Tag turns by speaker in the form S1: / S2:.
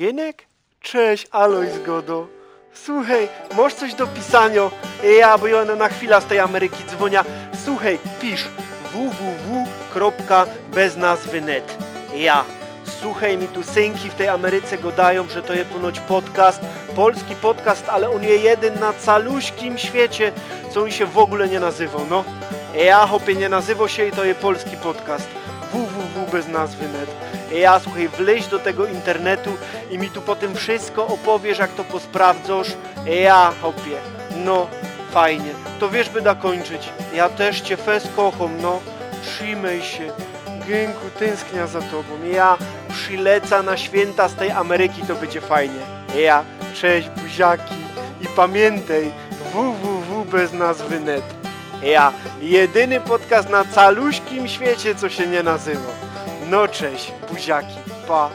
S1: Gienek? Cześć, Aloj Zgodo. Słuchaj, masz coś do pisania? Ja, bo ja na chwilę z tej Ameryki dzwonia. Słuchaj, pisz www.beznazwy.net Ja. Słuchaj, mi tu synki w tej Ameryce gadają, że to jest ponoć podcast, polski podcast, ale on jest jeden na caluśkim świecie, co on się w ogóle nie nazywał, no. Ja, hopie, nie nazywał się i to jest polski podcast www bez nazwy net. Ja, słuchaj, wleź do tego internetu i mi tu potem wszystko opowiesz, jak to posprawdzasz. Ja, hopie, no, fajnie. To wiesz, by da kończyć. Ja też cię fes kocham, no. Trzymaj się. Gęku, tęsknia za tobą. Ja przyleca na święta z tej Ameryki, to będzie fajnie. Ja, cześć buziaki i pamiętaj www bez nazwy net. Ja, jedyny podcast na caluśkim świecie, co się nie nazywa. No cześć, buziaki, pa.